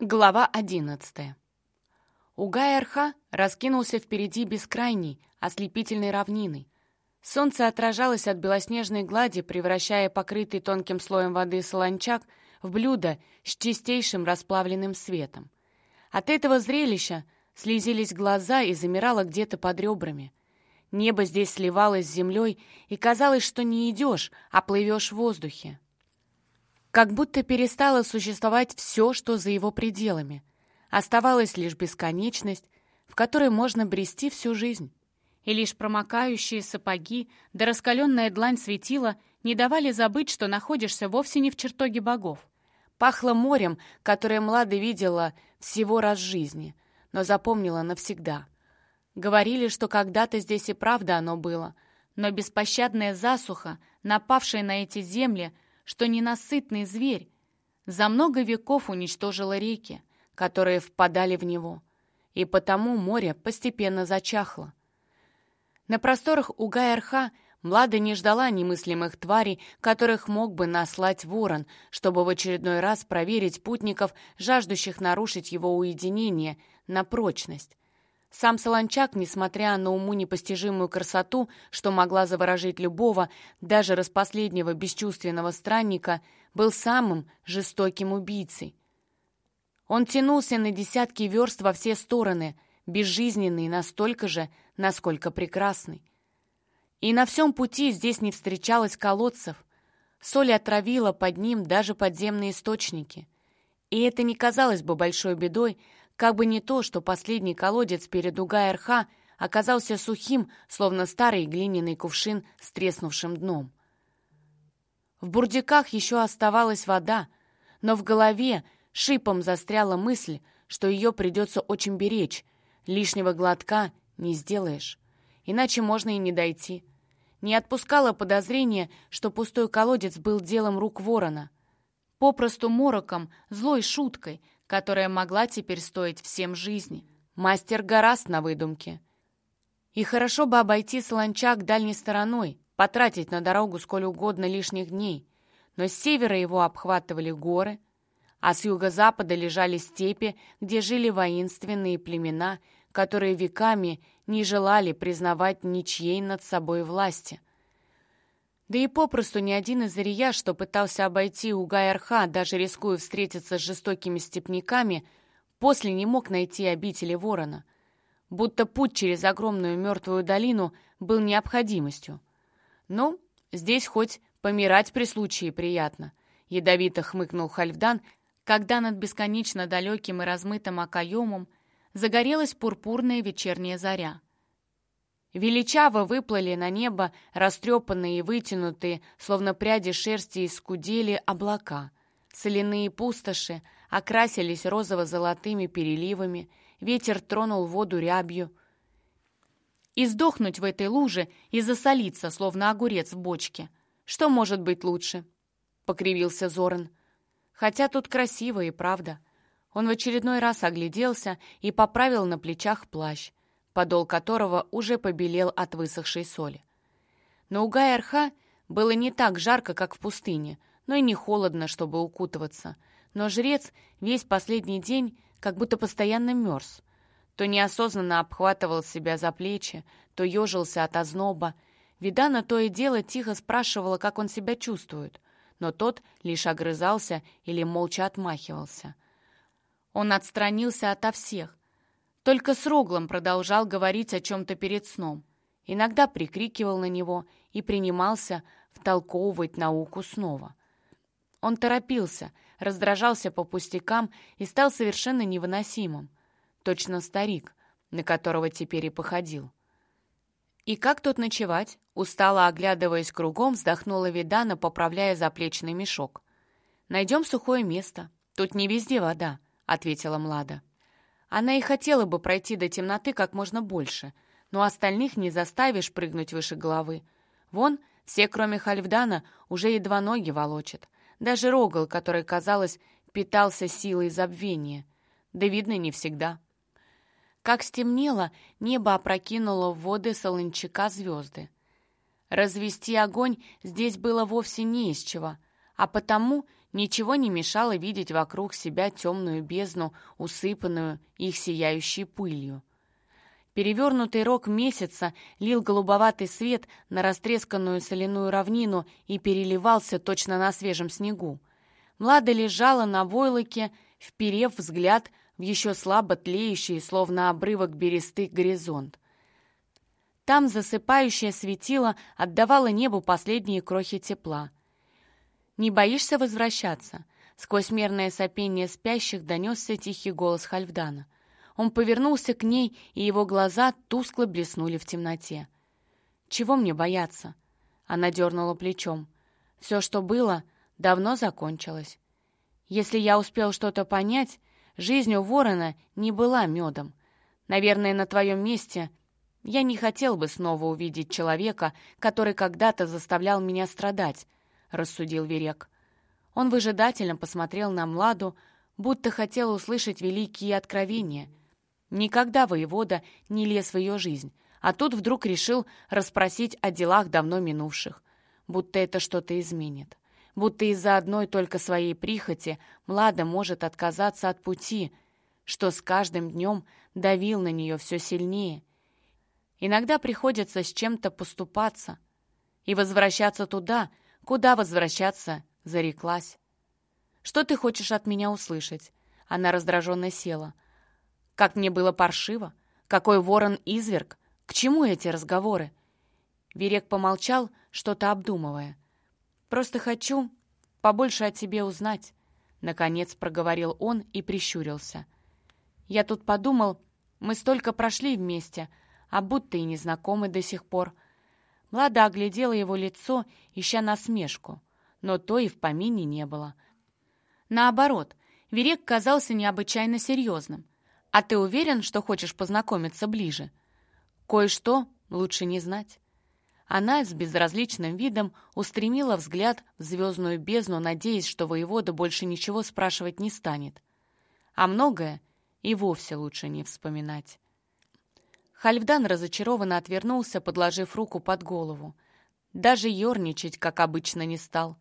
Глава одиннадцатая. Угай-Арха раскинулся впереди бескрайней, ослепительной равниной. Солнце отражалось от белоснежной глади, превращая покрытый тонким слоем воды солончак в блюдо с чистейшим расплавленным светом. От этого зрелища слезились глаза и замирало где-то под ребрами. Небо здесь сливалось с землей, и казалось, что не идешь, а плывешь в воздухе. Как будто перестало существовать все, что за его пределами. Оставалась лишь бесконечность, в которой можно брести всю жизнь. И лишь промокающие сапоги да раскаленная длань светила не давали забыть, что находишься вовсе не в чертоге богов. Пахло морем, которое Млада видела всего раз в жизни, но запомнила навсегда. Говорили, что когда-то здесь и правда оно было, но беспощадная засуха, напавшая на эти земли — что ненасытный зверь за много веков уничтожила реки, которые впадали в него, и потому море постепенно зачахло. На просторах Угай-Арха Млада не ждала немыслимых тварей, которых мог бы наслать ворон, чтобы в очередной раз проверить путников, жаждущих нарушить его уединение, на прочность. Сам Солончак, несмотря на уму непостижимую красоту, что могла заворожить любого, даже распоследнего бесчувственного странника, был самым жестоким убийцей. Он тянулся на десятки верст во все стороны, безжизненный настолько же, насколько прекрасный. И на всем пути здесь не встречалось колодцев. Соль отравила под ним даже подземные источники. И это не казалось бы большой бедой, как бы не то, что последний колодец перед Угай-Арха оказался сухим, словно старый глиняный кувшин с треснувшим дном. В бурдиках еще оставалась вода, но в голове шипом застряла мысль, что ее придется очень беречь, лишнего глотка не сделаешь, иначе можно и не дойти. Не отпускало подозрение, что пустой колодец был делом рук ворона. Попросту мороком, злой шуткой — которая могла теперь стоить всем жизни. Мастер гораст на выдумке. И хорошо бы обойти Солончак дальней стороной, потратить на дорогу сколь угодно лишних дней. Но с севера его обхватывали горы, а с юго-запада лежали степи, где жили воинственные племена, которые веками не желали признавать ничьей над собой власти. Да и попросту ни один из Ирия, что пытался обойти Угай-Арха, даже рискуя встретиться с жестокими степняками, после не мог найти обители ворона. Будто путь через огромную мертвую долину был необходимостью. Ну, здесь хоть помирать при случае приятно, ядовито хмыкнул Хальфдан, когда над бесконечно далеким и размытым окоемом загорелась пурпурная вечерняя заря. Величаво выплыли на небо растрепанные и вытянутые, словно пряди шерсти скудели облака. Соляные пустоши окрасились розово-золотыми переливами, ветер тронул воду рябью. И сдохнуть в этой луже и засолиться, словно огурец в бочке. Что может быть лучше? Покривился Зоран. Хотя тут красиво и правда. Он в очередной раз огляделся и поправил на плечах плащ подол которого уже побелел от высохшей соли. На Угай-Арха было не так жарко, как в пустыне, но и не холодно, чтобы укутываться. Но жрец весь последний день как будто постоянно мерз. То неосознанно обхватывал себя за плечи, то ежился от озноба. Видана то и дело тихо спрашивала, как он себя чувствует, но тот лишь огрызался или молча отмахивался. Он отстранился ото всех, только с Роглом продолжал говорить о чем-то перед сном. Иногда прикрикивал на него и принимался втолковывать науку снова. Он торопился, раздражался по пустякам и стал совершенно невыносимым. Точно старик, на которого теперь и походил. «И как тут ночевать?» Устало оглядываясь кругом, вздохнула Видана, поправляя заплечный мешок. «Найдем сухое место. Тут не везде вода», — ответила Млада. Она и хотела бы пройти до темноты как можно больше, но остальных не заставишь прыгнуть выше головы. Вон, все, кроме Хальфдана, уже едва ноги волочат. Даже Рогал, который, казалось, питался силой забвения. Да, видно, не всегда. Как стемнело, небо опрокинуло в воды солончака звезды. Развести огонь здесь было вовсе не из чего, а потому Ничего не мешало видеть вокруг себя темную бездну, усыпанную их сияющей пылью. Перевернутый рог месяца лил голубоватый свет на растресканную соляную равнину и переливался точно на свежем снегу. Млада лежала на войлоке, вперев взгляд в еще слабо тлеющий, словно обрывок бересты, горизонт. Там засыпающее светило отдавало небу последние крохи тепла. «Не боишься возвращаться?» Сквозь мерное сопение спящих донесся тихий голос Хальфдана. Он повернулся к ней, и его глаза тускло блеснули в темноте. «Чего мне бояться?» Она дернула плечом. «Все, что было, давно закончилось. Если я успел что-то понять, жизнь у ворона не была медом. Наверное, на твоем месте я не хотел бы снова увидеть человека, который когда-то заставлял меня страдать», — рассудил Верек. Он выжидательно посмотрел на Младу, будто хотел услышать великие откровения. Никогда воевода не лез в ее жизнь, а тут вдруг решил расспросить о делах давно минувших, будто это что-то изменит будто из-за одной только своей прихоти Млада может отказаться от пути, что с каждым днем давил на нее все сильнее. Иногда приходится с чем-то поступаться и возвращаться туда, куда возвращаться зареклась. «Что ты хочешь от меня услышать?» Она раздраженно села. «Как мне было паршиво? Какой ворон-изверг? К чему эти разговоры?» Верек помолчал, что-то обдумывая. Просто хочу побольше о тебе узнать», — наконец проговорил он и прищурился. «Я тут подумал, мы столько прошли вместе, а будто и не знакомы до сих пор». Млада оглядела его лицо, ища насмешку, но то и в помине не было. Наоборот, Верек казался необычайно серьезным. «А ты уверен, что хочешь познакомиться ближе?» «Кое-что лучше не знать». Она с безразличным видом устремила взгляд в звездную бездну, надеясь, что воевода больше ничего спрашивать не станет. А многое и вовсе лучше не вспоминать. Хальфдан разочарованно отвернулся, подложив руку под голову. Даже ерничать, как обычно, не стал.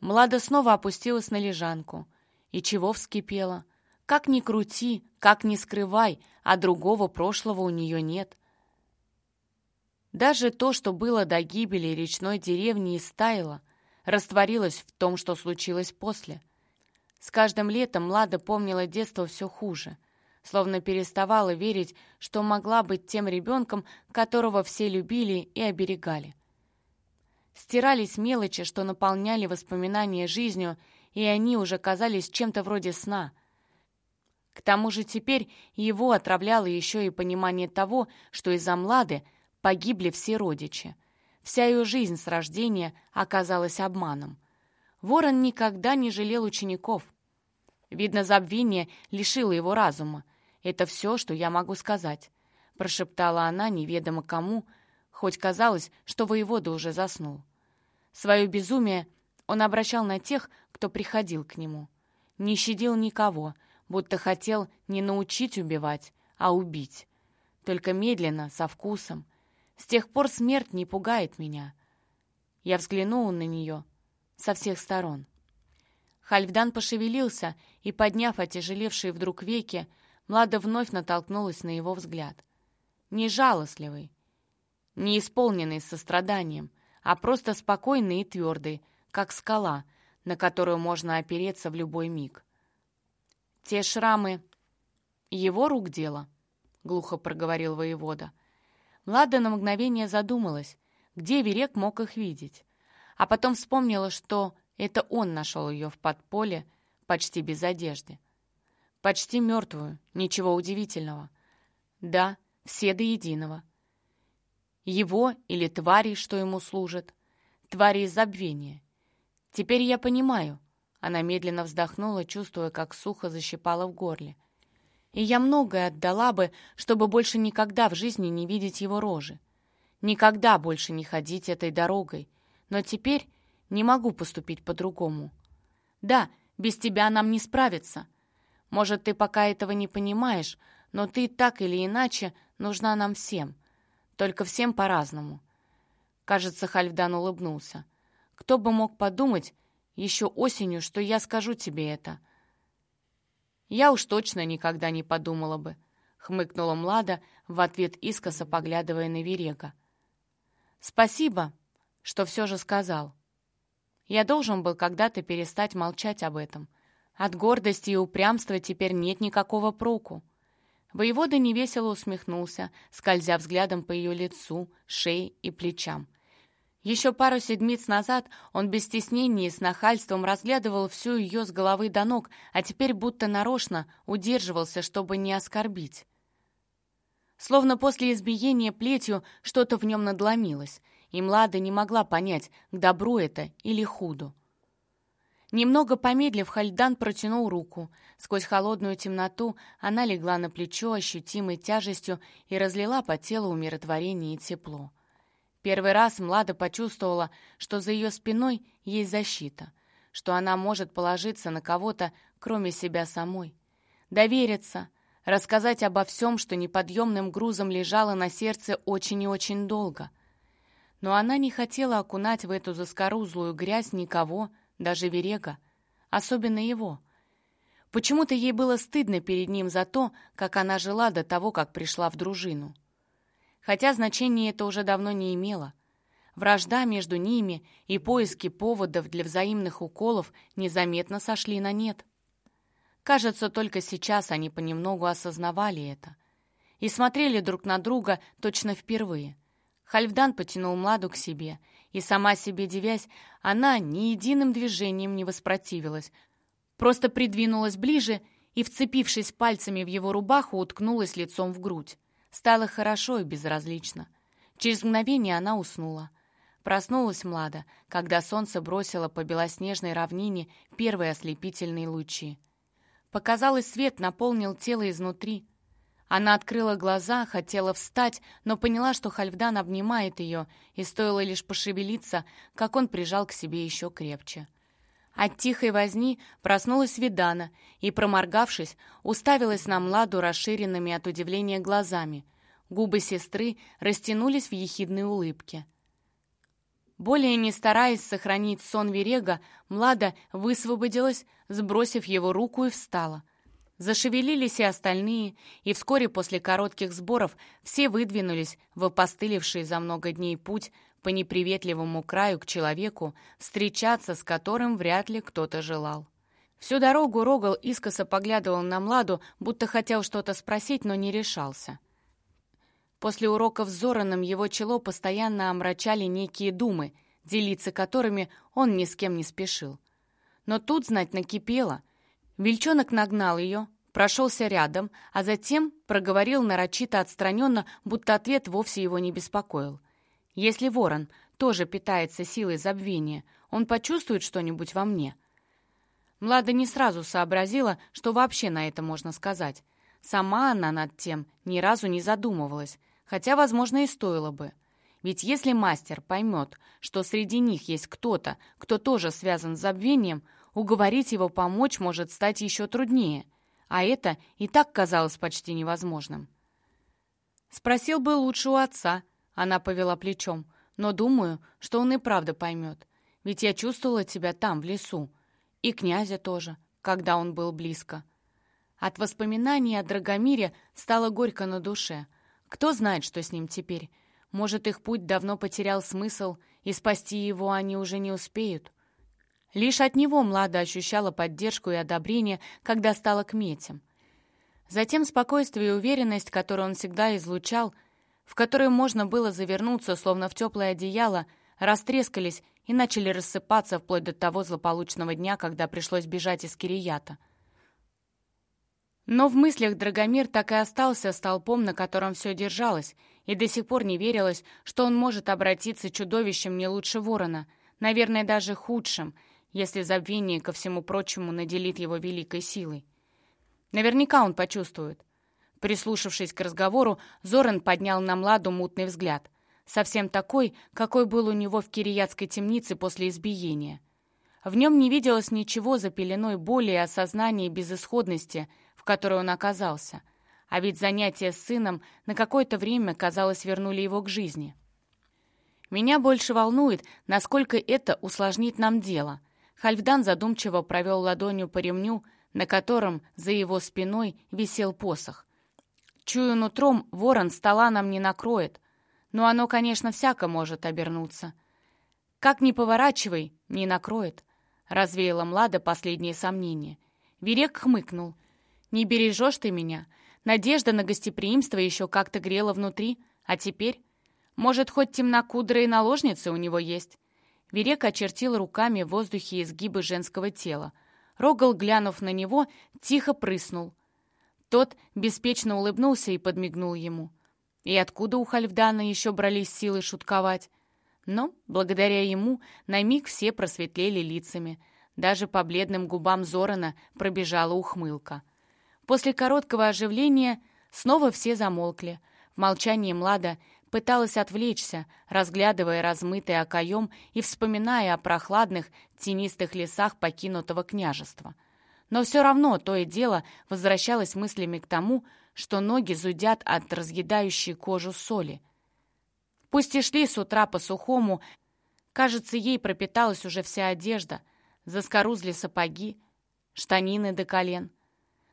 Млада снова опустилась на лежанку. И чего вскипела? Как ни крути, как ни скрывай, а другого прошлого у нее нет — даже то, что было до гибели речной деревни, истаяло, растворилось в том, что случилось после. С каждым летом Лада помнила детство все хуже, словно переставала верить, что могла быть тем ребенком, которого все любили и оберегали. Стирались мелочи, что наполняли воспоминания жизнью, и они уже казались чем-то вроде сна. К тому же теперь его отравляло еще и понимание того, что из-за Млады – Погибли все родичи. Вся ее жизнь с рождения оказалась обманом. Ворон никогда не жалел учеников. Видно, забвение лишило его разума. Это все, что я могу сказать, прошептала она неведомо кому, хоть казалось, что воевода уже заснул. Свое безумие он обращал на тех, кто приходил к нему. Не щадил никого, будто хотел не научить убивать, а убить. Только медленно, со вкусом, с тех пор смерть не пугает меня. Я взглянул на нее со всех сторон. Хальфдан пошевелился, и, подняв отяжелевшие вдруг веки, Млада вновь натолкнулась на его взгляд. Не жалостливый, не исполненный состраданием, а просто спокойный и твердый, как скала, на которую можно опереться в любой миг. «Те шрамы — его рук дело», — глухо проговорил воевода. Лада на мгновение задумалась, где Верек мог их видеть. А потом вспомнила, что это он нашел ее в подполе, почти без одежды. Почти мертвую, ничего удивительного. Да, все до единого. Его или твари, что ему служат. Твари из забвения. Теперь я понимаю. Она медленно вздохнула, чувствуя, как сухо защипала в горле и я многое отдала бы, чтобы больше никогда в жизни не видеть его рожи. Никогда больше не ходить этой дорогой. Но теперь не могу поступить по-другому. Да, без тебя нам не справиться. Может, ты пока этого не понимаешь, но ты так или иначе нужна нам всем. Только всем по-разному. Кажется, Хальфдан улыбнулся. Кто бы мог подумать, еще осенью, что я скажу тебе это». «Я уж точно никогда не подумала бы», — хмыкнула Млада, в ответ искоса поглядывая на Верега. «Спасибо, что все же сказал. Я должен был когда-то перестать молчать об этом. От гордости и упрямства теперь нет никакого проку». Воевода невесело усмехнулся, скользя взглядом по ее лицу, шее и плечам. Еще пару седмиц назад он без стеснения и с нахальством разглядывал всю ее с головы до ног, а теперь будто нарочно удерживался, чтобы не оскорбить. Словно после избиения плетью что-то в нем надломилось, и Млада не могла понять, к добру это или худу. Немного помедлив, Хальдан протянул руку. Сквозь холодную темноту она легла на плечо ощутимой тяжестью и разлила по телу умиротворение и тепло. Первый раз Млада почувствовала, что за ее спиной есть защита, что она может положиться на кого-то, кроме себя самой. Довериться, рассказать обо всем, что неподъемным грузом лежало на сердце очень и очень долго. Но она не хотела окунать в эту заскорузлую грязь никого, даже Верега, особенно его. Почему-то ей было стыдно перед ним за то, как она жила до того, как пришла в дружину хотя значения это уже давно не имело. Вражда между ними и поиски поводов для взаимных уколов незаметно сошли на нет. Кажется, только сейчас они понемногу осознавали это и смотрели друг на друга точно впервые. Хальфдан потянул Младу к себе, и сама себе девясь, она ни единым движением не воспротивилась, просто придвинулась ближе и, вцепившись пальцами в его рубаху, уткнулась лицом в грудь. Стало хорошо и безразлично. Через мгновение она уснула. Проснулась Млада, когда солнце бросило по белоснежной равнине первые ослепительные лучи. Показалось, свет наполнил тело изнутри. Она открыла глаза, хотела встать, но поняла, что Хальфдан обнимает ее, и стоило лишь пошевелиться, как он прижал к себе еще крепче. От тихой возни проснулась Видана и, проморгавшись, уставилась на Младу расширенными от удивления глазами. Губы сестры растянулись в ехидной улыбке. Более не стараясь сохранить сон Верега, Млада высвободилась, сбросив его руку и встала. Зашевелились и остальные, и вскоре после коротких сборов все выдвинулись в опостылевший за много дней путь по неприветливому краю к человеку, встречаться с которым вряд ли кто-то желал. Всю дорогу Рогал искоса поглядывал на Младу, будто хотел что-то спросить, но не решался. После уроков с Зораном его чело постоянно омрачали некие думы, делиться которыми он ни с кем не спешил. Но тут, знать, накипело. Вельчонок нагнал ее, прошелся рядом, а затем проговорил нарочито отстраненно, будто ответ вовсе его не беспокоил. Если ворон тоже питается силой забвения, он почувствует что-нибудь во мне. Млада не сразу сообразила, что вообще на это можно сказать. Сама она над тем ни разу не задумывалась, хотя, возможно, и стоило бы. Ведь если мастер поймет, что среди них есть кто-то, кто тоже связан с забвением, уговорить его помочь может стать еще труднее, а это и так казалось почти невозможным. Спросил бы лучше у отца, она повела плечом. «Но думаю, что он и правда поймет. Ведь я чувствовала тебя там, в лесу. И князя тоже, когда он был близко». От воспоминаний о Драгомире стало горько на душе. Кто знает, что с ним теперь? Может, их путь давно потерял смысл, и спасти его они уже не успеют? Лишь от него Млада ощущала поддержку и одобрение, когда стала кметем. Затем спокойствие и уверенность, которую он всегда излучал — в которые можно было завернуться, словно в теплое одеяло, растрескались и начали рассыпаться вплоть до того злополучного дня, когда пришлось бежать из Кирията. Но в мыслях Драгомир так и остался столпом, на котором все держалось, и до сих пор не верилось, что он может обратиться чудовищем не лучше ворона, наверное, даже худшим, если забвение, ко всему прочему, наделит его великой силой. Наверняка он почувствует. Прислушавшись к разговору, Зоран поднял на Младу мутный взгляд. Совсем такой, какой был у него в кириятской темнице после избиения. В нем не виделось ничего за пеленой боли и осознания безысходности, которой он оказался. А ведь занятия с сыном на какое-то время, казалось, вернули его к жизни. «Меня больше волнует, насколько это усложнит нам дело», Хальфдан задумчиво провел ладонью по ремню, на котором за его спиной висел посох. Чую нутром, ворон стола нам не накроет, но оно, конечно, всяко может обернуться. Как ни поворачивай, не накроет, развеяла Млада последние сомнения. Верек хмыкнул. «Не бережешь ты меня. Надежда на гостеприимство еще как-то грела внутри, а теперь...» Может, хоть темнокудрые наложницы у него есть?» Верек очертил руками в воздухе изгибы женского тела. Рогал, глянув на него, тихо прыснул. Тот беспечно улыбнулся и подмигнул ему. И откуда у Хальфдана еще брались силы шутковать? Но, благодаря ему, на миг все просветлели лицами. Даже по бледным губам Зорана пробежала ухмылка. После короткого оживления снова все замолкли. В молчании Млада Пыталась отвлечься, разглядывая размытый окоем и вспоминая о прохладных, тенистых лесах покинутого княжества. Но все равно то и дело возвращалась мыслями к тому, что ноги зудят от разъедающей кожу соли. Пусть и шли с утра по сухому, кажется, ей пропиталась уже вся одежда, заскорузли сапоги, штанины до колен.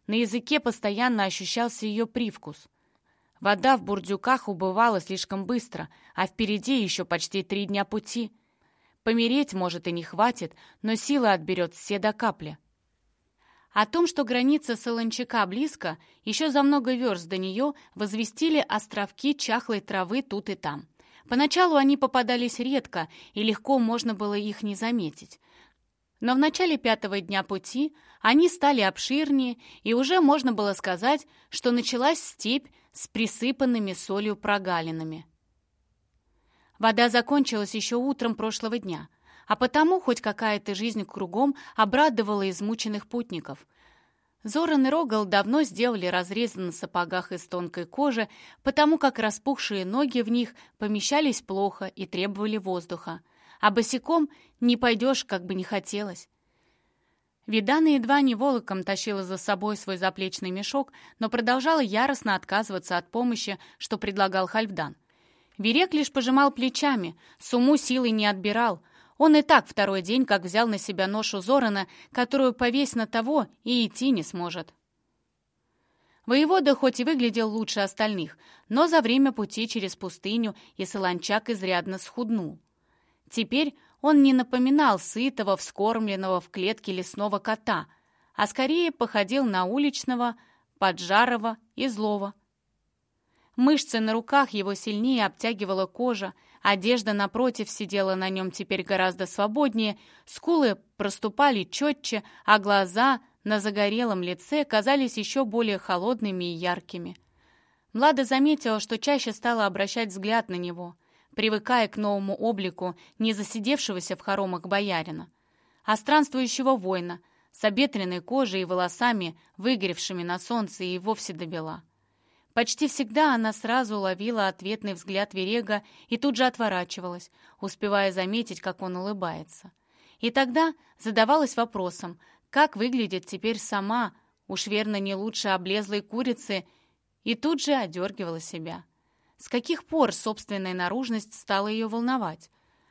На языке постоянно ощущался ее привкус. Вода в бурдюках убывала слишком быстро, а впереди еще почти три дня пути. Помереть, может, и не хватит, но сила отберет все до капли. О том, что граница Солончака близко, еще за много верст до нее возвестили островки чахлой травы тут и там. Поначалу они попадались редко, и легко можно было их не заметить. Но в начале пятого дня пути они стали обширнее, и уже можно было сказать, что началась степь с присыпанными солью прогалинами. Вода закончилась еще утром прошлого дня, а потому хоть какая-то жизнь кругом обрадовала измученных путников. Зоран и Рогал давно сделали разрезы на сапогах из тонкой кожи, потому как распухшие ноги в них помещались плохо и требовали воздуха, а босиком не пойдешь, как бы не хотелось. Видана едва не волоком тащила за собой свой заплечный мешок, но продолжала яростно отказываться от помощи, что предлагал Хальфдан. Верек лишь пожимал плечами, суму силой не отбирал. Он и так второй день, как взял на себя ношу Зорана, которую повесь на того и идти не сможет. Воевода хоть и выглядел лучше остальных, но за время пути через пустыню и Солончак изрядно схуднул. Теперь он не напоминал сытого, вскормленного в клетке лесного кота, а скорее походил на уличного, поджарого и злого. Мышцы на руках его сильнее обтягивала кожа, одежда напротив сидела на нем теперь гораздо свободнее, скулы проступали четче, а глаза на загорелом лице казались еще более холодными и яркими. Млада заметила, что чаще стала обращать взгляд на него привыкая к новому облику не засидевшегося в хоромах боярина, а странствующего воина с обетренной кожей и волосами, выгоревшими на солнце и вовсе до бела. Почти всегда она сразу ловила ответный взгляд Верега и тут же отворачивалась, успевая заметить, как он улыбается. И тогда задавалась вопросом, как выглядит теперь сама, уж верно не лучше облезлой курицы, и тут же одергивала себя. С каких пор собственная наружность стала ее волновать?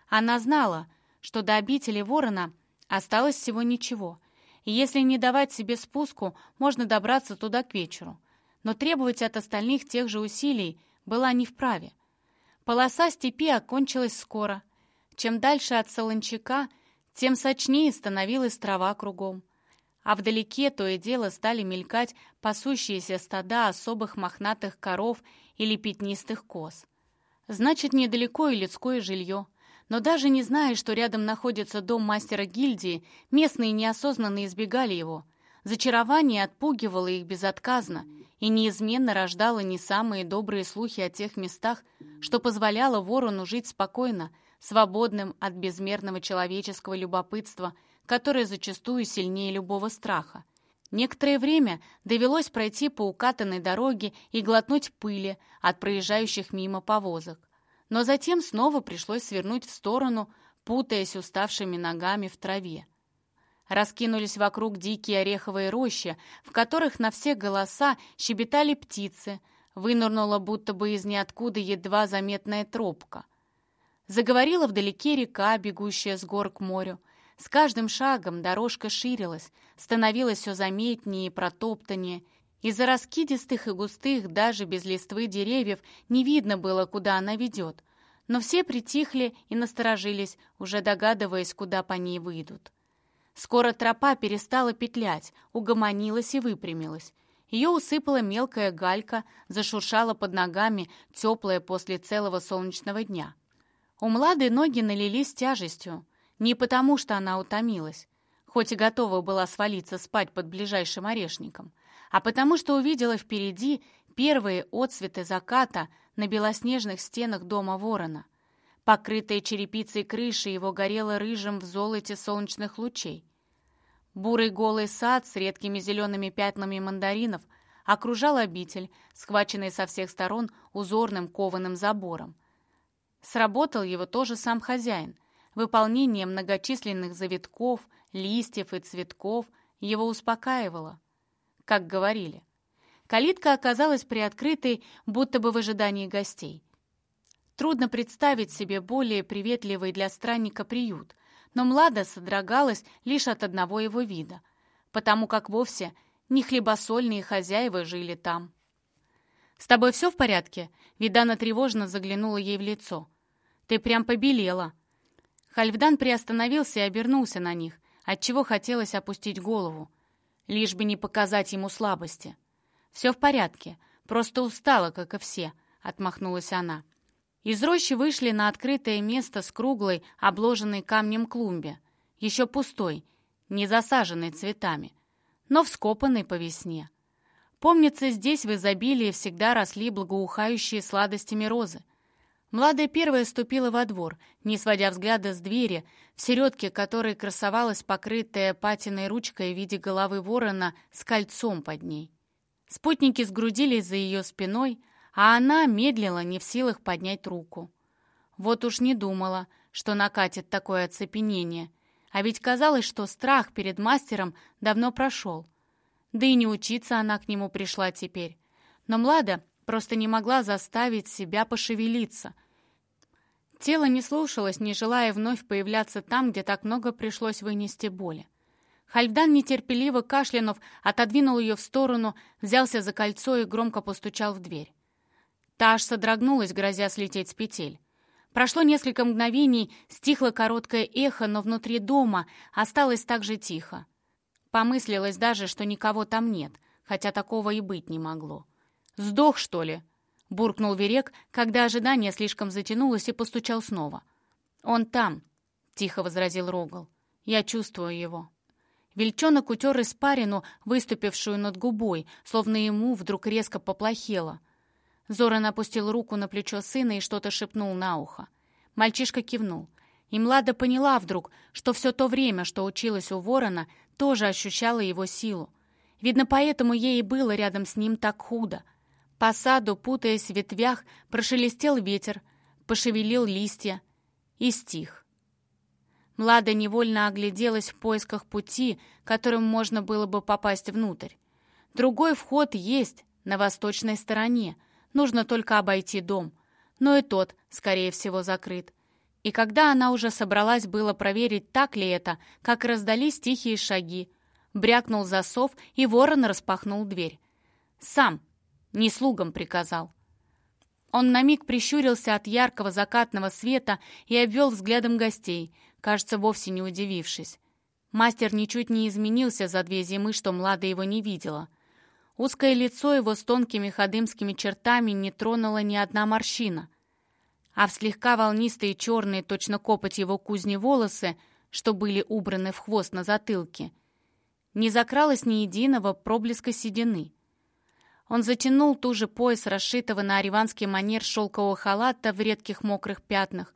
Она знала, что до обители ворона осталось всего ничего, и если не давать себе спуску, можно добраться туда к вечеру. Но требовать от остальных тех же усилий была не вправе. Полоса степи окончилась скоро. Чем дальше от Солончака, тем сочнее становилась трава кругом. А вдалеке то и дело стали мелькать пасущиеся стада особых мохнатых коров или пятнистых коз. Значит, недалеко и людское жилье. Но даже не зная, что рядом находится дом мастера гильдии, местные неосознанно избегали его. Зачарование отпугивало их безотказно и неизменно рождало не самые добрые слухи о тех местах, что позволяло ворону жить спокойно, свободным от безмерного человеческого любопытства, которое зачастую сильнее любого страха. Некоторое время довелось пройти по укатанной дороге и глотнуть пыли от проезжающих мимо повозок. Но затем снова пришлось свернуть в сторону, путаясь уставшими ногами в траве. Раскинулись вокруг дикие ореховые рощи, в которых на все голоса щебетали птицы, вынырнула будто бы из ниоткуда едва заметная тропка. Заговорила вдалеке река, бегущая с гор к морю. С каждым шагом дорожка ширилась, становилась все заметнее и протоптаннее. Из-за раскидистых и густых, даже без листвы деревьев, не видно было, куда она ведет. Но все притихли и насторожились, уже догадываясь, куда по ней выйдут. Скоро тропа перестала петлять, угомонилась и выпрямилась. Ее усыпала мелкая галька, зашуршала под ногами, теплая после целого солнечного дня. У Млады ноги налились тяжестью. Не потому, что она утомилась, хоть и готова была свалиться спать под ближайшим орешником, а потому, что увидела впереди первые отцветы заката на белоснежных стенах дома ворона. Покрытая черепицей крыша его горела рыжим в золоте солнечных лучей. Бурый голый сад с редкими зелеными пятнами мандаринов окружал обитель, схваченный со всех сторон узорным кованым забором. Сработал его тоже сам хозяин. Выполнение многочисленных завитков, листьев и цветков его успокаивало, как говорили. Калитка оказалась приоткрытой, будто бы в ожидании гостей. Трудно представить себе более приветливый для странника приют, но Млада содрогалась лишь от одного его вида, потому как вовсе не хлебосольные хозяева жили там. «С тобой все в порядке?» Видана тревожно заглянула ей в лицо. «Ты прям побелела». Хальфдан приостановился и обернулся на них, отчего хотелось опустить голову, лишь бы не показать ему слабости. «Все в порядке, просто устала, как и все», — отмахнулась она. Из рощи вышли на открытое место с круглой, обложенной камнем клумбе, еще пустой, не засаженной цветами, но вскопанной по весне. Помнится, здесь в изобилии всегда росли благоухающие сладостями розы. Младая первая ступила во двор, не сводя взгляда с двери, в середке которой красовалась покрытая патиной ручкой в виде головы ворона с кольцом под ней. Спутники сгрудились за ее спиной, а она медлила, не в силах поднять руку. Вот уж не думала, что накатит такое оцепенение, а ведь казалось, что страх перед мастером давно прошел. Да и не учиться она к нему пришла теперь. Но Млада просто не могла заставить себя пошевелиться. Тело не слушалось, не желая вновь появляться там, где так много пришлось вынести боли. Хальфдан, нетерпеливо кашлянув, отодвинул ее в сторону, взялся за кольцо и громко постучал в дверь. Та аж содрогнулась, грозя слететь с петель. Прошло несколько мгновений, стихло короткое эхо, но внутри дома осталось так же тихо. Помыслилось даже, что никого там нет, хотя такого и быть не могло. «Сдох, что ли?» — буркнул Верек, когда ожидание слишком затянулось и постучал снова. «Он там», — тихо возразил Рогал. «Я чувствую его». Вельчонок утер испарину, выступившую над губой, словно ему вдруг резко поплохело — Зоран опустил руку на плечо сына и что-то шепнул на ухо. Мальчишка кивнул. И Млада поняла вдруг, что все то время, что училась у ворона, тоже ощущала его силу. Видно, поэтому ей и было рядом с ним так худо. По саду, путаясь в ветвях, прошелестел ветер, пошевелил листья и стих. Млада невольно огляделась в поисках пути, которым можно было бы попасть внутрь. Другой вход есть, на восточной стороне, Нужно только обойти дом. Но и тот, скорее всего, закрыт. И когда она уже собралась было проверить, так ли это, как раздались тихие шаги, брякнул засов, и ворон распахнул дверь. Сам, не слугам приказал. Он на миг прищурился от яркого закатного света и обвел взглядом гостей, кажется, вовсе не удивившись. Мастер ничуть не изменился за две зимы, что Млада его не видела. Узкое лицо его с тонкими ходымскими чертами не тронула ни одна морщина, а в слегка волнистые черные, точно копоть его кузни волосы, что были убраны в хвост на затылке, не закралось ни единого проблеска седины. Он затянул ту же пояс, расшитого на ариванский манер шелкового халата в редких мокрых пятнах.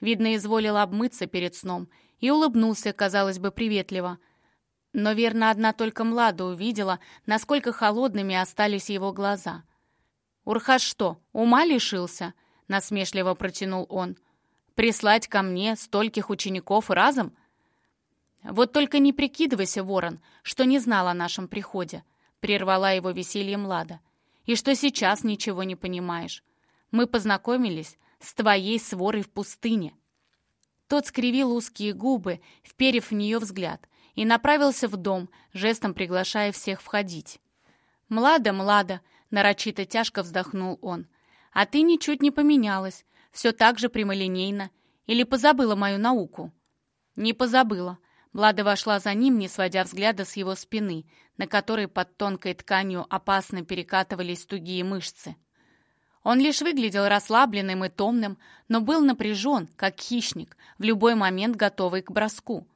Видно, изволил обмыться перед сном и улыбнулся, казалось бы, приветливо — но верно одна только Млада увидела, насколько холодными остались его глаза. «Урхаш что, ума лишился?» — насмешливо протянул он. «Прислать ко мне стольких учеников разом?» «Вот только не прикидывайся, ворон, что не знал о нашем приходе», — прервала его веселье Млада. «И что сейчас ничего не понимаешь. Мы познакомились с твоей сворой в пустыне». Тот скривил узкие губы, вперев в нее взгляд, и направился в дом, жестом приглашая всех входить. «Млада, Млада!» — нарочито тяжко вздохнул он. «А ты ничуть не поменялась, все так же прямолинейно. Или позабыла мою науку?» «Не позабыла». Млада вошла за ним, не сводя взгляда с его спины, на которой под тонкой тканью опасно перекатывались тугие мышцы. Он лишь выглядел расслабленным и томным, но был напряжен, как хищник, в любой момент готовый к броску.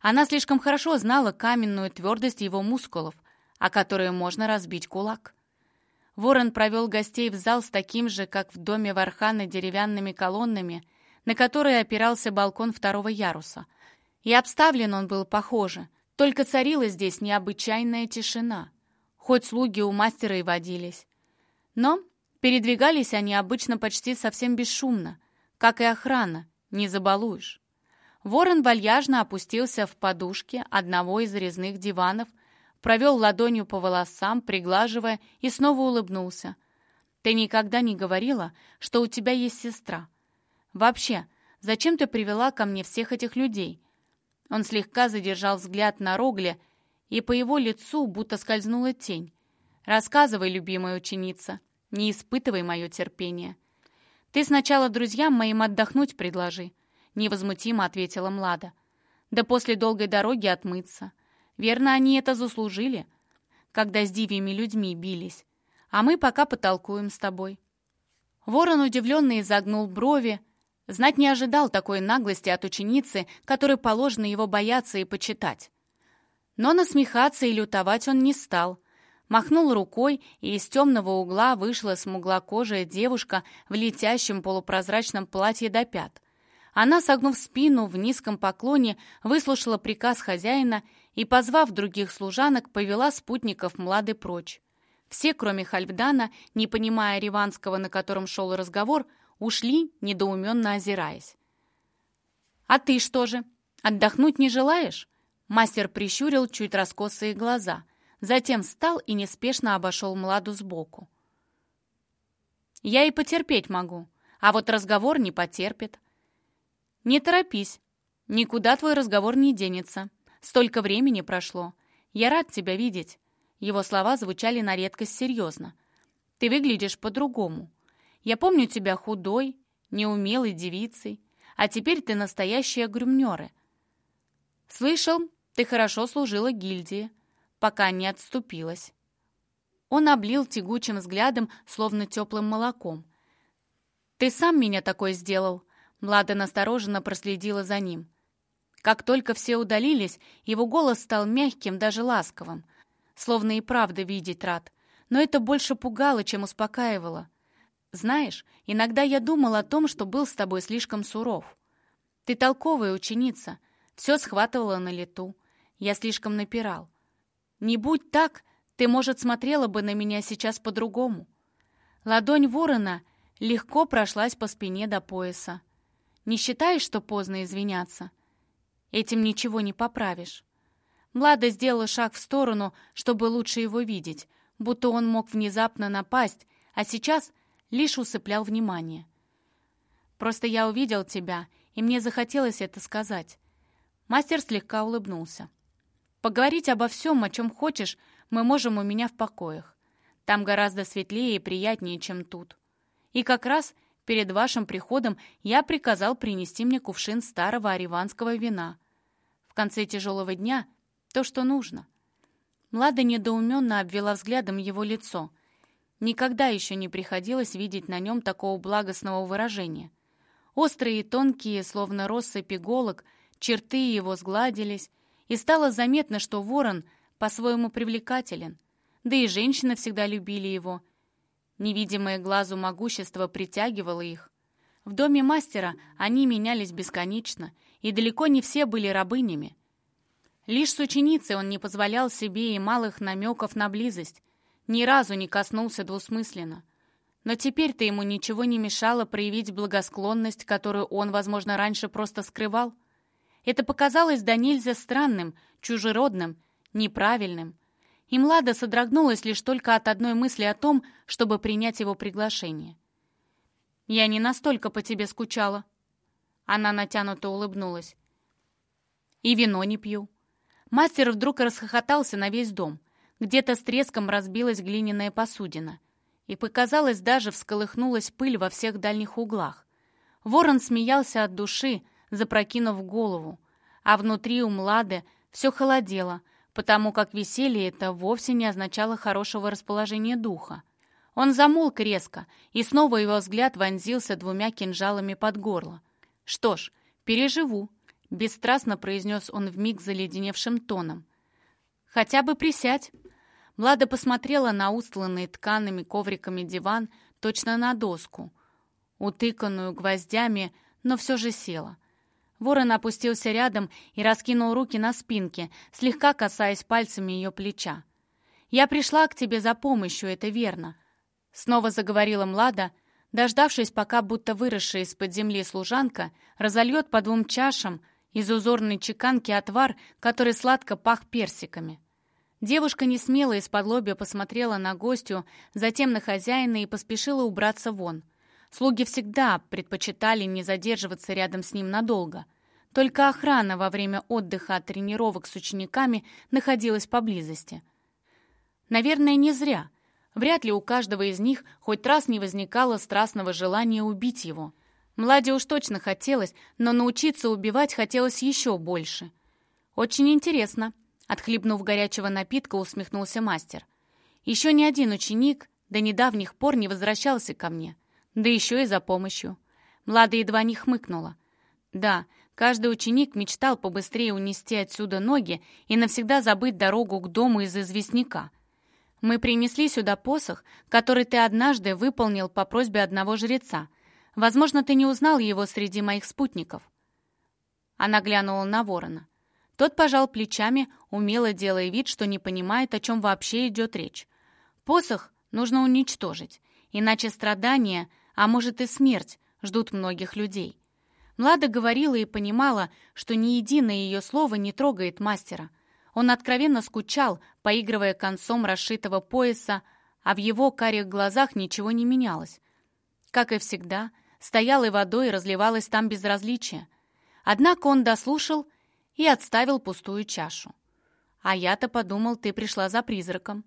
Она слишком хорошо знала каменную твердость его мускулов, о которые можно разбить кулак. Ворон провел гостей в зал с таким же, как в доме Вархана, деревянными колоннами, на которые опирался балкон второго яруса. И обставлен он был похоже, только царила здесь необычайная тишина, хоть слуги у мастера и водились. Но Передвигались они обычно почти совсем бесшумно, как и охрана, не забалуешь. Ворон вальяжно опустился в подушке одного из резных диванов, провел ладонью по волосам, приглаживая, и снова улыбнулся. «Ты никогда не говорила, что у тебя есть сестра. Вообще, зачем ты привела ко мне всех этих людей?» Он слегка задержал взгляд на Рогле, и по его лицу будто скользнула тень. «Рассказывай, любимая ученица». Не испытывай мое терпение. Ты сначала друзьям моим отдохнуть предложи, невозмутимо ответила Млада. Да после долгой дороги отмыться. Верно, они это заслужили, когда с дивьими людьми бились. А мы пока потолкуем с тобой. Ворон удивленно изогнул брови, знать не ожидал такой наглости от ученицы, которой положено его бояться и почитать. Но насмехаться и лютовать он не стал, Махнул рукой, и из темного угла вышла смуглокожая девушка в летящем полупрозрачном платье до пят. Она, согнув спину в низком поклоне, выслушала приказ хозяина и, позвав других служанок, повела спутников Млады прочь. Все, кроме Хальфдана, не понимая Риванского, на котором шел разговор, ушли, недоуменно озираясь. «А ты что же, отдохнуть не желаешь?» Мастер прищурил чуть раскосые глаза – Затем встал и неспешно обошел Младу сбоку. «Я и потерпеть могу, а вот разговор не потерпит». «Не торопись, никуда твой разговор не денется. Столько времени прошло. Я рад тебя видеть». Его слова звучали на редкость серьезно. «Ты выглядишь по-другому. Я помню тебя худой, неумелой девицей, а теперь ты настоящая грюмнёры. Слышал, ты хорошо служила гильдии пока не отступилась. Он облил тягучим взглядом, словно теплым молоком. «Ты сам меня такой сделал!» Млада настороженно проследила за ним. Как только все удалились, его голос стал мягким, даже ласковым, словно и правда видеть рад. Но это больше пугало, чем успокаивало. «Знаешь, иногда я думал о том, что был с тобой слишком суров. Ты толковая ученица, все схватывала на лету. Я слишком напирал. Не будь так, ты, может, смотрела бы на меня сейчас по-другому. Ладонь ворона легко прошлась по спине до пояса. Не считаешь, что поздно извиняться? Этим ничего не поправишь. Млада сделала шаг в сторону, чтобы лучше его видеть, будто он мог внезапно напасть, а сейчас лишь усыплял внимание. «Просто я увидел тебя, и мне захотелось это сказать». Мастер слегка улыбнулся. Поговорить обо всем, о чем хочешь, мы можем у меня в покоях. Там гораздо светлее и приятнее, чем тут. И как раз перед вашим приходом я приказал принести мне кувшин старого ариванского вина. В конце тяжелого дня то, что нужно. Млада недоуменно обвела взглядом его лицо. Никогда еще не приходилось видеть на нем такого благостного выражения. Острые и тонкие, словно россыпь иголок, черты его сгладились, и стало заметно, что ворон по-своему привлекателен, да и женщины всегда любили его. Невидимое глазу могущество притягивало их. В доме мастера они менялись бесконечно, и далеко не все были рабынями. Лишь с ученицей он не позволял себе и малых намеков на близость, ни разу не коснулся двусмысленно. Но теперь-то ему ничего не мешало проявить благосклонность, которую он, возможно, раньше просто скрывал. Это показалось до нельзя странным, чужеродным, неправильным. И Млада содрогнулась лишь только от одной мысли о том, чтобы принять его приглашение. «Я не настолько по тебе скучала». Она натянуто улыбнулась. «И вино не пью». Мастер вдруг расхохотался на весь дом. Где-то с треском разбилась глиняная посудина. И, показалось, даже всколыхнулась пыль во всех дальних углах. Ворон смеялся от души, запрокинув голову, а внутри у Млады все холодело, потому как веселье это вовсе не означало хорошего расположения духа. Он замолк резко, и снова его взгляд вонзился двумя кинжалами под горло. «Что ж, переживу», — бесстрастно произнес он вмиг заледеневшим тоном. «Хотя бы присядь». Влада посмотрела на устланный ткаными ковриками диван, точно на доску, утыканную гвоздями, но все же села. Ворон опустился рядом и раскинул руки на спинке, слегка касаясь пальцами ее плеча. «Я пришла к тебе за помощью, это верно», — снова заговорила Млада, дождавшись, пока будто выросшая из-под земли служанка разольет по двум чашам из узорной чеканки отвар, который сладко пах персиками. Девушка не смело из-под посмотрела на гостю, затем на хозяина и поспешила убраться вон. Слуги всегда предпочитали не задерживаться рядом с ним надолго. Только охрана во время отдыха от тренировок с учениками находилась поблизости. Наверное, не зря. Вряд ли у каждого из них хоть раз не возникало страстного желания убить его. Младе уж точно хотелось, но научиться убивать хотелось еще больше. Очень интересно — Отхлебнув горячего напитка, усмехнулся мастер. Еще ни один ученик до недавних пор не возвращался ко мне, да еще и за помощью. Млада едва не хмыкнула. Да, каждый ученик мечтал побыстрее унести отсюда ноги и навсегда забыть дорогу к дому из известняка. Мы принесли сюда посох, который ты однажды выполнил по просьбе одного жреца. Возможно, ты не узнал его среди моих спутников. Она глянула на ворона. Тот пожал плечами, умело делая вид, что не понимает, о чем вообще идет речь. Посох нужно уничтожить, иначе страдания, а может и смерть, ждут многих людей. Млада говорила и понимала, что ни единое ее слово не трогает мастера. Он откровенно скучал, поигрывая концом расшитого пояса, а в его карих глазах ничего не менялось. Как и всегда, стоял и водой разливалось там безразличие. Однако он дослушал и отставил пустую чашу. А я-то подумал, ты пришла за призраком.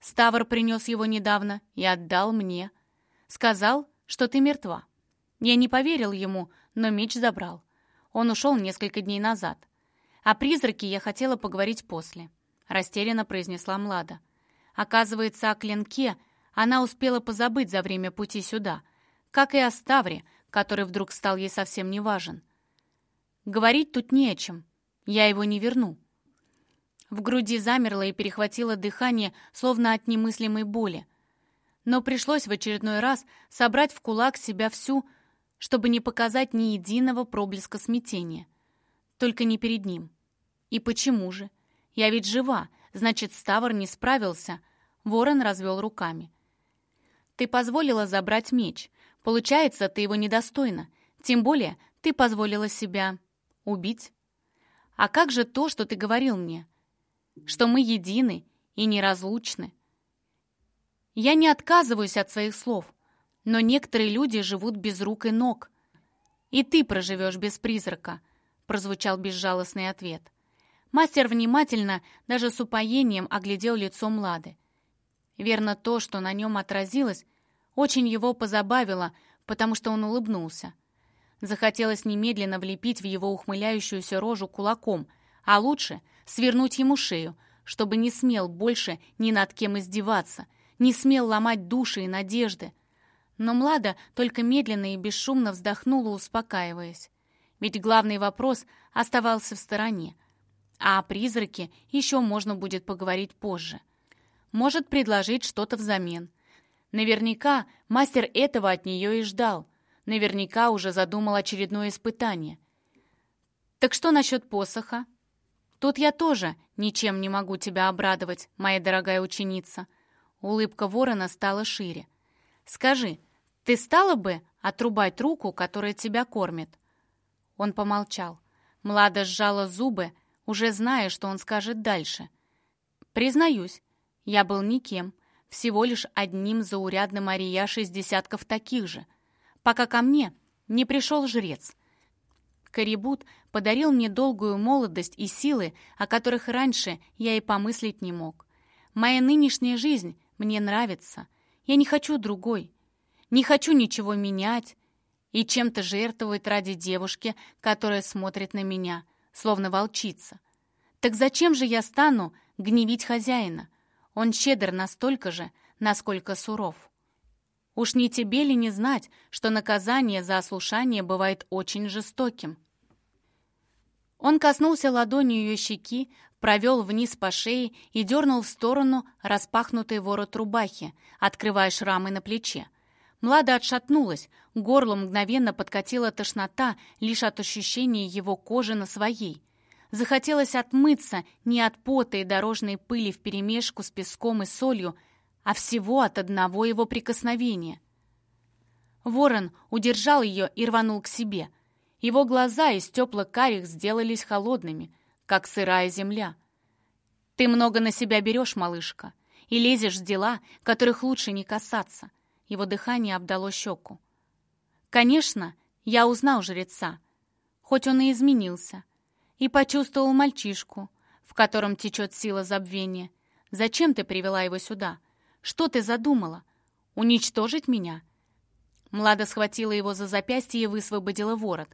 Ставр принес его недавно и отдал мне. Сказал, что ты мертва. Я не поверил ему, но меч забрал. Он ушел несколько дней назад. О призраке я хотела поговорить после. Растерянно произнесла Млада. Оказывается, о клинке она успела позабыть за время пути сюда, как и о Ставре, который вдруг стал ей совсем не важен. Говорить тут не о чем. Я его не верну. В груди замерло и перехватило дыхание, словно от немыслимой боли. Но пришлось в очередной раз собрать в кулак себя всю, чтобы не показать ни единого проблеска смятения. Только не перед ним. И почему же? Я ведь жива, значит, Ставр не справился. Ворон развел руками. Ты позволила забрать меч. Получается, ты его недостойна. Тем более, ты позволила себя убить. А как же то, что ты говорил мне? Что мы едины и неразлучны? Я не отказываюсь от своих слов, но некоторые люди живут без рук и ног. И ты проживешь без призрака, прозвучал безжалостный ответ. Мастер внимательно, даже с упоением, оглядел лицо Млады. Верно, то, что на нем отразилось, очень его позабавило, потому что он улыбнулся. Захотелось немедленно влепить в его ухмыляющуюся рожу кулаком, а лучше свернуть ему шею, чтобы не смел больше ни над кем издеваться, не смел ломать души и надежды. Но Млада только медленно и бесшумно вздохнула, успокаиваясь. Ведь главный вопрос оставался в стороне. А о призраке еще можно будет поговорить позже. Может предложить что-то взамен. Наверняка мастер этого от нее и ждал. Наверняка уже задумал очередное испытание. Так что насчет посоха? Тут я тоже ничем не могу тебя обрадовать, моя дорогая ученица. Улыбка ворона стала шире. Скажи, ты стала бы отрубать руку, которая тебя кормит? Он помолчал. Млада сжала зубы, уже зная, что он скажет дальше. Признаюсь, я был никем, всего лишь одним заурядным арияш из таких же — пока ко мне не пришел жрец. Карибут подарил мне долгую молодость и силы, о которых раньше я и помыслить не мог. Моя нынешняя жизнь мне нравится. Я не хочу другой. Не хочу ничего менять и чем-то жертвовать ради девушки, которая смотрит на меня, словно волчица. Так зачем же я стану гневить хозяина? Он щедр настолько же, насколько суров. Уж не тебе ли не знать, что наказание за ослушание бывает очень жестоким? Он коснулся ладонью ее щеки, провел вниз по шее и дернул в сторону распахнутый ворот рубахи, открывая шрамы на плече. Млада отшатнулась, горло мгновенно подкатила тошнота лишь от ощущения его кожи на своей. Захотелось отмыться не от пота и дорожной пыли вперемешку с песком и солью, а всего от одного его прикосновения. Ворон удержал ее и рванул к себе. Его глаза из тепло-карих сделались холодными, как сырая земля. «Ты много на себя берешь, малышка, и лезешь в дела, которых лучше не касаться». Его дыхание обдало щеку. «Конечно, я узнал жреца, хоть он и изменился, и почувствовал мальчишку, в котором течет сила забвения. Зачем ты привела его сюда? Что ты задумала? Уничтожить меня?» Млада схватила его за запястье и высвободила ворот.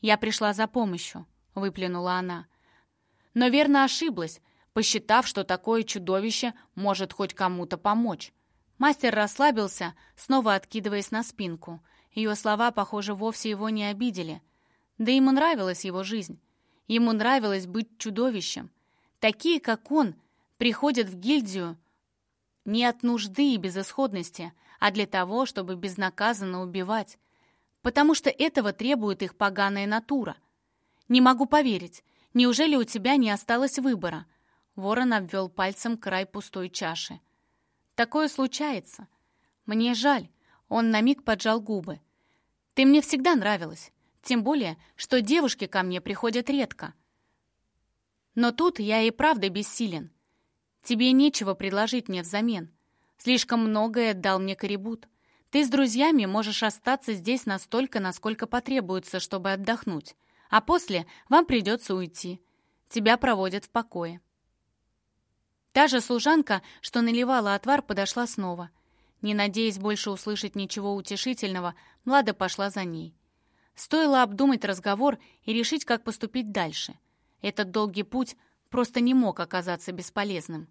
«Я пришла за помощью», — выплюнула она. Но верно ошиблась, посчитав, что такое чудовище может хоть кому-то помочь. Мастер расслабился, снова откидываясь на спинку. Ее слова, похоже, вовсе его не обидели. Да ему нравилась его жизнь. Ему нравилось быть чудовищем. Такие, как он, приходят в гильдию не от нужды и безысходности, а для того, чтобы безнаказанно убивать. Потому что этого требует их поганая натура. Не могу поверить. Неужели у тебя не осталось выбора? Ворон обвел пальцем край пустой чаши. Такое случается. Мне жаль. Он на миг поджал губы. Ты мне всегда нравилась. Тем более, что девушки ко мне приходят редко. Но тут я и правда бессилен. Тебе нечего предложить мне взамен. Слишком многое дал мне Корибут. Ты с друзьями можешь остаться здесь настолько, насколько потребуется, чтобы отдохнуть. А после вам придется уйти. Тебя проводят в покое. Та же служанка, что наливала отвар, подошла снова. Не надеясь больше услышать ничего утешительного, Млада пошла за ней. Стоило обдумать разговор и решить, как поступить дальше. Этот долгий путь просто не мог оказаться бесполезным.